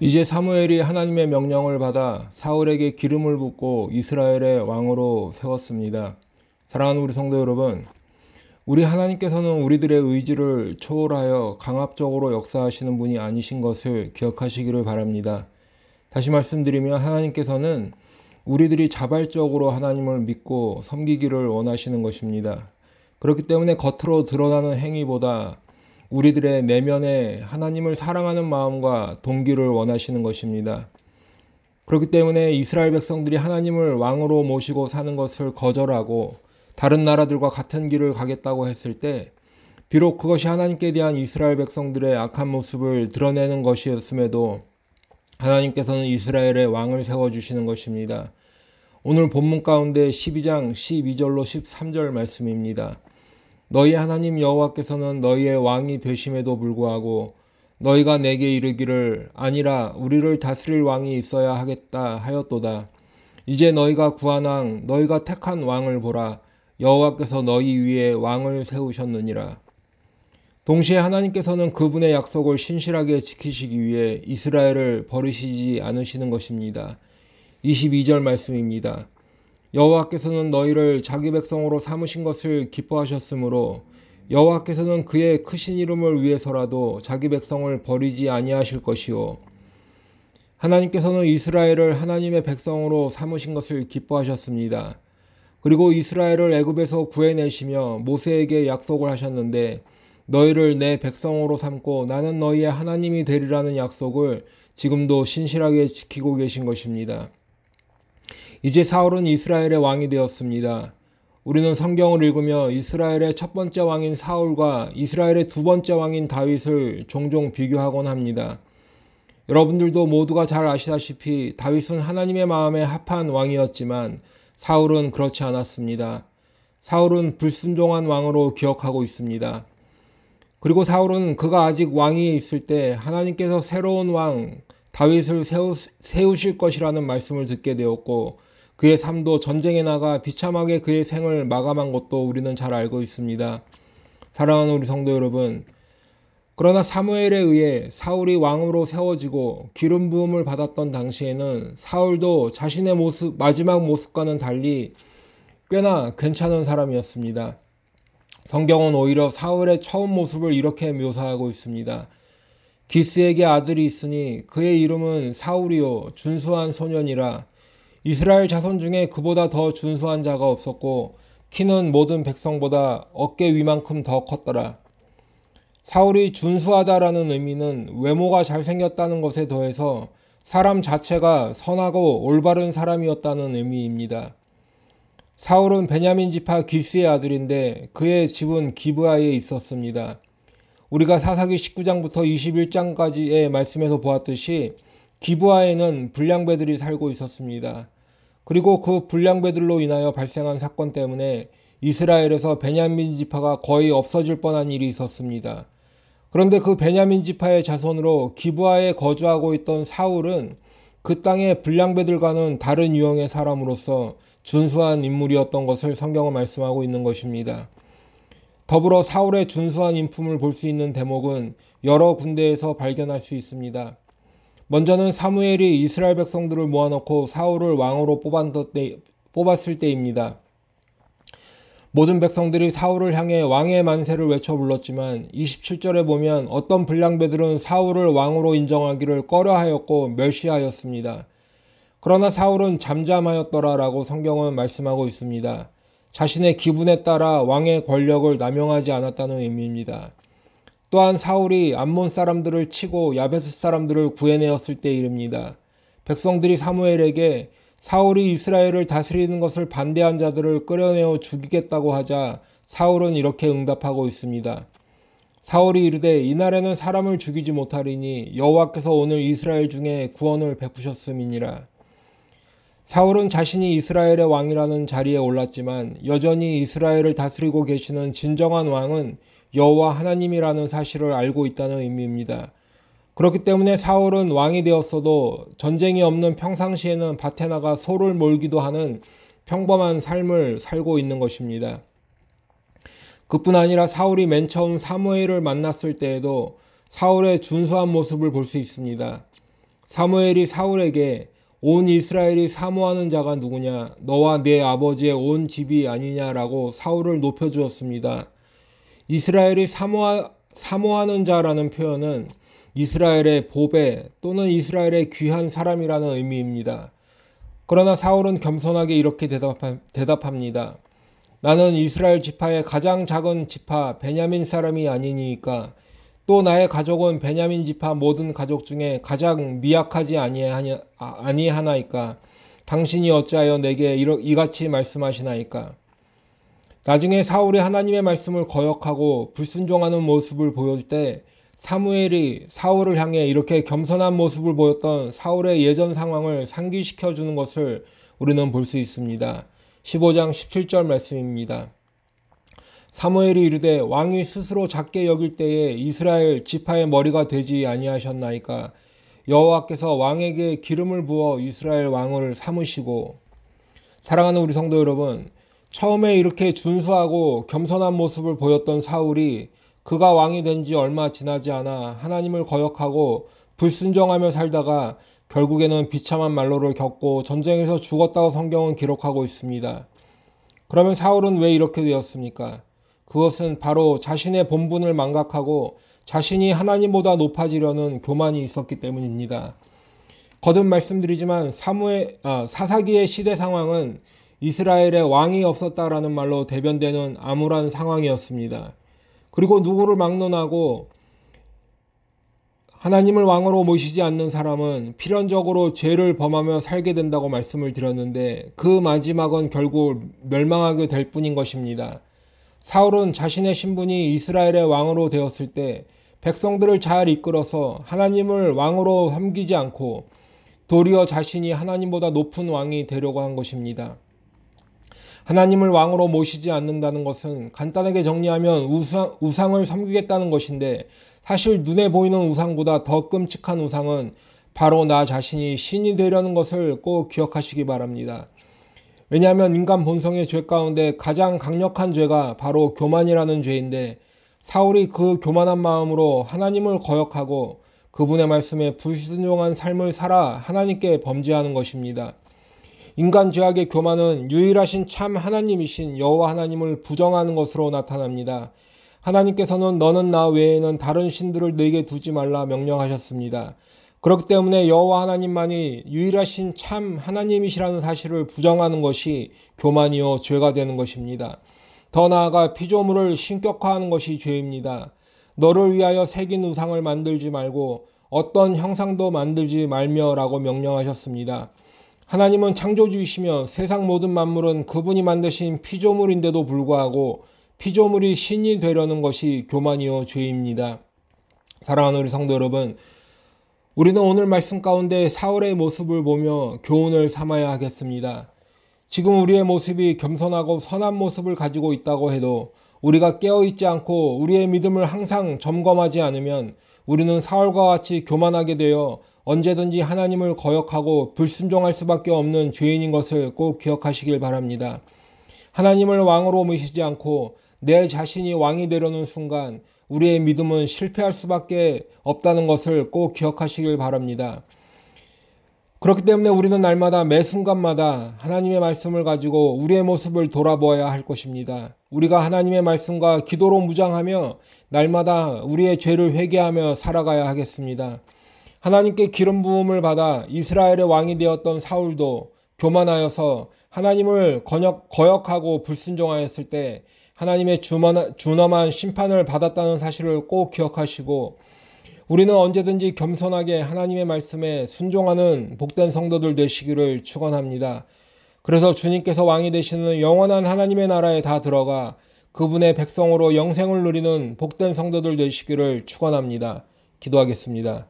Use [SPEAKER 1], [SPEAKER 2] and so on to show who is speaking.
[SPEAKER 1] 이제 사무엘이 하나님의 명령을 받아 사울에게 기름을 붓고 이스라엘의 왕으로 세웠습니다. 사랑하는 우리 성도 여러분, 우리 하나님께서는 우리들의 의지를 초월하여 강압적으로 역사하시는 분이 아니신 것을 기억하시기를 바랍니다. 다시 말씀드리면 하나님께서는 우리들이 자발적으로 하나님을 믿고 섬기기를 원하시는 것입니다. 그렇기 때문에 겉으로 드러나는 행위보다 우리들의 내면에 하나님을 사랑하는 마음과 동기를 원하시는 것입니다. 그렇기 때문에 이스라엘 백성들이 하나님을 왕으로 모시고 사는 것을 거절하고 다른 나라들과 같은 길을 가겠다고 했을 때 비록 그것이 하나님께 대한 이스라엘 백성들의 악한 모습을 드러내는 것이었음에도 하나님께서는 이스라엘의 왕을 세워주시는 것입니다. 오늘 본문 가운데 12장 12절로 13절 말씀입니다. 너희 하나님 여호와께서는 너희의 왕이 되심에도 불구하고 너희가 내게 이르기를 아니라 우리를 다스릴 왕이 있어야 하겠다 하였도다. 이제 너희가 구한 왕 너희가 택한 왕을 보라 여호와께서 너희 위에 왕을 세우셨느니라. 동시에 하나님께서는 그분의 약속을 신실하게 지키시기 위해 이스라엘을 버리시지 않으시는 것입니다. 22절 말씀입니다. 여호와께서는 너희를 자기 백성으로 삼으신 것을 기뻐하셨으므로 여호와께서는 그의 크신 이름을 위해서라도 자기 백성을 버리지 아니하실 것이요 하나님께서는 이스라엘을 하나님의 백성으로 삼으신 것을 기뻐하셨습니다. 그리고 이스라엘을 애굽에서 구해내시며 모세에게 약속을 하셨는데 너희를 내 백성으로 삼고 나는 너희의 하나님이 되리라는 약속을 지금도 신실하게 지키고 계신 것입니다. 이제 사울은 이스라엘의 왕이 되었습니다. 우리는 성경을 읽으며 이스라엘의 첫 번째 왕인 사울과 이스라엘의 두 번째 왕인 다윗을 종종 비교하곤 합니다. 여러분들도 모두가 잘 아시다시피 다윗은 하나님의 마음에 합한 왕이었지만 사울은 그렇지 않았습니다. 사울은 불순종한 왕으로 기억하고 있습니다. 그리고 사울은 그가 아직 왕이 있을 때 하나님께서 새로운 왕 다윗을 세우, 세우실 것이라는 말씀을 듣게 되었고 그의 삶도 전쟁에 나가 비참하게 그의 생을 마감한 것도 우리는 잘 알고 있습니다. 사랑하는 우리 성도 여러분, 그러나 사무엘에 의해 사울이 왕으로 세워지고 기름 부음을 받았던 당시에는 사울도 자신의 모습 마지막 모습과는 달리 꽤나 괜찮은 사람이었습니다. 성경은 오히려 사울의 처음 모습을 이렇게 묘사하고 있습니다. 기스에게 아들이 있으니 그의 이름은 사울이요 준수한 소년이라 이스라엘 자손 중에 그보다 더 준수한 자가 없었고 키는 모든 백성보다 어깨 위만큼 더 컸더라. 사울이 준수하다라는 의미는 외모가 잘생겼다는 것에 더해서 사람 자체가 선하고 올바른 사람이었다는 의미입니다. 사울은 베냐민 지파 기스의 아들인데 그의 집은 기브아에 있었습니다. 우리가 사사기 19장부터 21장까지의 말씀에서 보았듯이 기브아에는 불량배들이 살고 있었습니다. 그리고 그 불량배들로 인하여 발생한 사건 때문에 이스라엘에서 베냐민 지파가 거의 없어질 뻔한 일이 있었습니다. 그런데 그 베냐민 지파의 자손으로 기브아에 거주하고 있던 사울은 그 땅의 불량배들과는 다른 유형의 사람으로서 준수한 인물이었던 것을 성경은 말씀하고 있는 것입니다. 더불어 사울의 준수한 인품을 볼 수 있는 대목은 여러 군데에서 발견할 수 있습니다. 먼저는 사무엘이 이스라엘 백성들을 모아놓고 사울을 왕으로 뽑았을 때입니다. 모든 백성들이 사울을 향해 왕의 만세를 외쳐 불렀지만 27절에 보면 어떤 불량배들은 사울을 왕으로 인정하기를 꺼려하였고 멸시하였습니다. 그러나 사울은 잠잠하였더라라고 성경은 말씀하고 있습니다. 자신의 기분에 따라 왕의 권력을 남용하지 않았다는 의미입니다. 또한 사울이 암몬 사람들을 치고 야베스 사람들을 구해내었을 때 일입니다. 백성들이 사무엘에게 사울이 이스라엘을 다스리는 것을 반대한 자들을 끌어내어 죽이겠다고 하자 사울은 이렇게 응답하고 있습니다. 사울이 이르되 이날에는 사람을 죽이지 못하리니 여호와께서 오늘 이스라엘 중에 구원을 베푸셨음이니라. 사울은 자신이 이스라엘의 왕이라는 자리에 올랐지만 여전히 이스라엘을 다스리고 계시는 진정한 왕은 여호와 하나님이라는 사실을 알고 있다는 의미입니다. 그렇기 때문에 사울은 왕이 되었어도 전쟁이 없는 평상시에는 밭에 나가 소를 몰기도 하는 평범한 삶을 살고 있는 것입니다. 그뿐 아니라 사울이 맨 처음 사무엘을 만났을 때에도 사울의 준수한 모습을 볼 수 있습니다. 사무엘이 사울에게 온 이스라엘이 사모하는 자가 누구냐? 너와 내 아버지의 온 집이 아니냐라고 사울을 높여주었습니다. 이스라엘이 사모하, 사모하는 자라는 표현은 이스라엘의 보배 또는 이스라엘의 귀한 사람이라는 의미입니다. 그러나 사울은 겸손하게 이렇게 대답합니다. 나는 이스라엘 지파의 가장 작은 지파 베냐민 사람이 아니니까 또 나의 가족은 베냐민 지파 모든 가족 중에 가장 미약하지 아니하나이까 당신이 어찌하여 내게 이같이 말씀하시나이까 나중에 사울이 하나님의 말씀을 거역하고 불순종하는 모습을 보일 때 사무엘이 사울을 향해 이렇게 겸손한 모습을 보였던 사울의 예전 상황을 상기시켜 주는 것을 우리는 볼 수 있습니다. 15장 17절 말씀입니다. 사무엘이 이르되 왕이 스스로 작게 여길 때에 이스라엘 지파의 머리가 되지 아니하셨나이까 여호와께서 왕에게 기름을 부어 이스라엘 왕을 삼으시고 사랑하는 우리 성도 여러분 처음에 이렇게 준수하고 겸손한 모습을 보였던 사울이 그가 왕이 된 지 얼마 지나지 않아 하나님을 거역하고 불순종하며 살다가 결국에는 비참한 말로를 겪고 전쟁에서 죽었다고 성경은 기록하고 있습니다. 그러면 사울은 왜 이렇게 되었습니까? 그것은 바로 자신의 본분을 망각하고 자신이 하나님보다 높아지려는 교만이 있었기 때문입니다. 거듭 말씀드리지만 사무의, 아, 사사기의 시대 상황은 이스라엘에 왕이 없었다라는 말로 대변되는 암울한 상황이었습니다. 그리고 누구를 막론하고 하나님을 왕으로 모시지 않는 사람은 필연적으로 죄를 범하며 살게 된다고 말씀을 드렸는데 그 마지막은 결국 멸망하게 될 뿐인 것입니다. 사울은 자신의 신분이 이스라엘의 왕으로 되었을 때 백성들을 잘 이끌어서 하나님을 왕으로 섬기지 않고 도리어 자신이 하나님보다 높은 왕이 되려고 한 것입니다. 하나님을 왕으로 모시지 않는다는 것은 간단하게 정리하면 우상, 우상을 섬기겠다는 것인데 사실 눈에 보이는 우상보다 더 끔찍한 우상은 바로 나 자신이 신이 되려는 것을 꼭 기억하시기 바랍니다. 왜냐하면 인간 본성의 죄 가운데 가장 강력한 죄가 바로 교만이라는 죄인데 사울이 그 교만한 마음으로 하나님을 거역하고 그분의 말씀에 불순종한 삶을 살아 하나님께 범죄하는 것입니다. 인간 죄악의 교만은 유일하신 참 하나님이신 여호와 하나님을 부정하는 것으로 나타납니다. 하나님께서는 너는 나 외에는 다른 신들을 내게 두지 말라 명령하셨습니다. 그렇기 때문에 여호와 하나님만이 유일하신 참 하나님이시라는 사실을 부정하는 것이 교만이요 죄가 되는 것입니다. 더 나아가 피조물을 신격화하는 것이 죄입니다. 너를 위하여 새긴 우상을 만들지 말고 어떤 형상도 만들지 말며라고 명령하셨습니다. 하나님은 창조주이시며 세상 모든 만물은 그분이 만드신 피조물인데도 불구하고 피조물이 신이 되려는 것이 교만이요 죄입니다. 사랑하는 우리 성도 여러분, 우리는 오늘 말씀 가운데 사울의 모습을 보며 교훈을 삼아야 하겠습니다. 지금 우리의 모습이 겸손하고 선한 모습을 가지고 있다고 해도 우리가 깨어있지 않고 우리의 믿음을 항상 점검하지 않으면 우리는 사울과 같이 교만하게 되어 언제든지 하나님을 거역하고 불순종할 수밖에 없는 죄인인 것을 꼭 기억하시길 바랍니다. 하나님을 왕으로 모시지 않고 내 자신이 왕이 되려는 순간 우리의 믿음은 실패할 수밖에 없다는 것을 꼭 기억하시길 바랍니다. 그렇기 때문에 우리는 날마다 매 순간마다 하나님의 말씀을 가지고 우리의 모습을 돌아보아야 할 것입니다. 우리가 하나님의 말씀과 기도로 무장하며 날마다 우리의 죄를 회개하며 살아가야 하겠습니다. 하나님께 기름 부음을 받아 이스라엘의 왕이 되었던 사울도 교만하여서 하나님을 거역, 거역 하고 불순종하였을 때 하나님의 준엄한 심판을 받았다는 사실을 꼭 기억하시고 우리는 언제든지 겸손하게 하나님의 말씀에 순종하는 복된 성도들 되시기를 축원합니다. 그래서 주님께서 왕이 되시는 영원한 하나님의 나라에 다 들어가 그분의 백성으로 영생을 누리는 복된 성도들 되시기를 축원합니다. 기도하겠습니다.